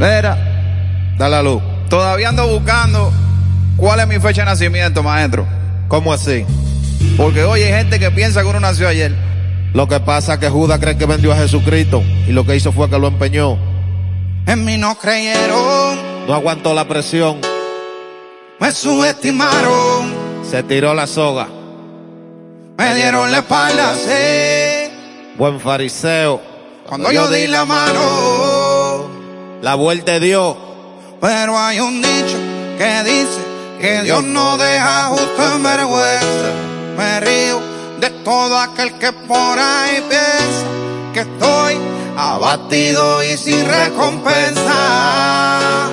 Mira, Dale la luz. todavía ando buscando cuál es mi fecha de nacimiento, maestro. ¿Cómo así? Porque oye, hay gente que piensa que uno nació ayer. Lo que pasa es que Judas cree que vendió a Jesucristo y lo que hizo fue que lo empeñó. En mí no creyeron, No aguantó la presión, me subestimaron, se tiró la soga. me dieron la espalda, sí. Buen fariseo, Cuando yo di la mano, la vuelta dio. pero hay un dicho que dice que Dios no deja justo en vergüenza. Me río de todo aquel que por ahí piensa que estoy abatido y sin recompensa.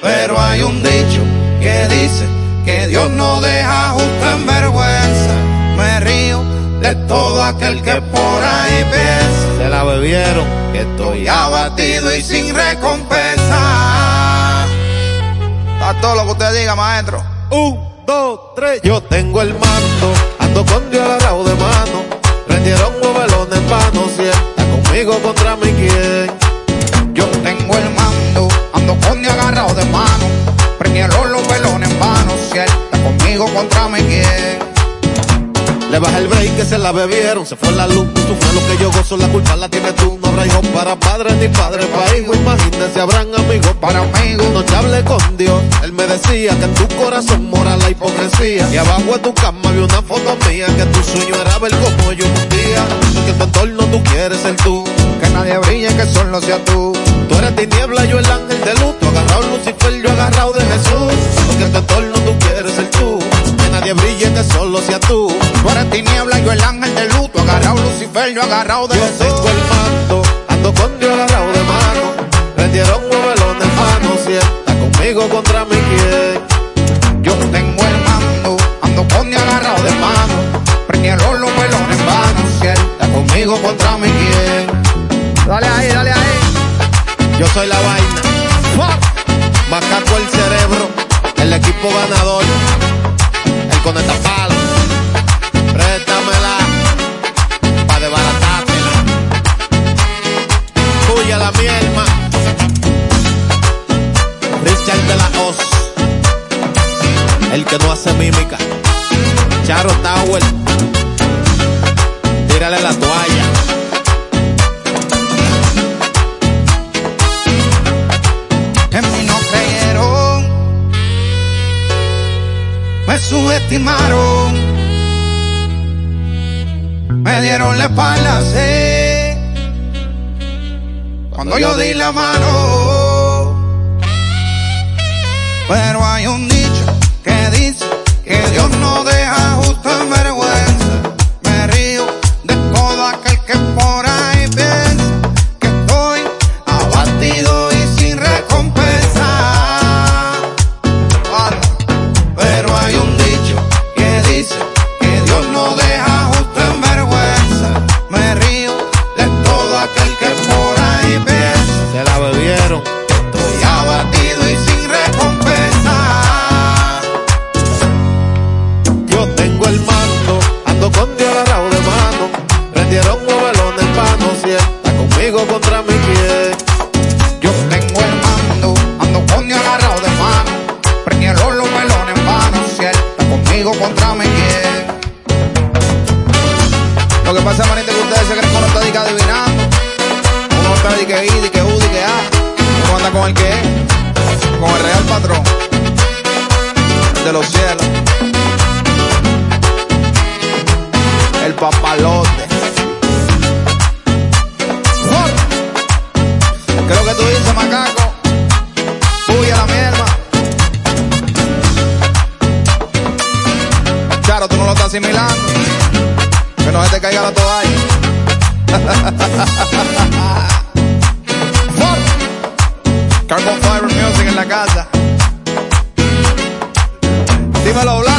Pero hay un dicho que dice que Dios no deja justo en vergüenza. Me río de todo aquel que por ahí piensa Se la bebieron. Que estoy abatido y sin recompensa. A todo lo que usted diga, maestro. Un, dos, tres. Yo tengo el mando, ando con Dios agarrado de mano. Prendieron un velón en vano, si está conmigo contra mi quien. Yo tengo el mando, ando con Dios agarrado de mano. Prendieron los velones en vano, si está conmigo contra mi quien. Le bajé el break que se la bebieron, se fue la luz, sufre lo que yo gozo, la culpa la tienes tú. No habrá hijos para padre ni padre para hijo, imagínese, habrán amigos Para amigos, Noche hablé con Dios, Él me decía que en tu corazón mora la hipocresía. Y abajo de tu cama vi una foto mía, que tu sueño era ver como yo un día. Porque en tu entorno tú quieres ser tú. que nadie brille, que solo sea tú. Tú eres tiniebla, yo el ángel de luz. Tú agarrado Lucifer, yo agarrado de Jesús. Porque en tu entorno tú quieres ser tú. Que nadie brille, que solo sea tú. Tú eres tiniebla, yo el ángel de luto. Agarrado Lucifer, yo agarrado de Yo Jesús. Dios agarrado de mano. Prendieron un velón de mano, si está conmigo contra mi quien. Yo tengo el mando, ando con agarrado de mano. Prendieron los velones en vano, si está conmigo contra mi quien. Dale ahí, dale ahí. Yo soy la vaina. El que no hace mímica. Charo Tower. Tírale la toalla. En mí no creyeron, me subestimaron, me dieron la espalda, cuando yo di la mano. Pero hay un que dice que Dios no deja Lo que pasa, manito, que ustedes se creen que uno está dica adivinando. Uno está di que I, di que U, di que A. Uno anda con el que es, con el real patrón. De los cielos. El papalote. ¿Qué es lo que tú dices, macaco? Puya la mierda. Claro, tú no lo estás asimilando. No se te caiga la toalla. Carbon Fiber Music en la casa. Dímelo, Blanco.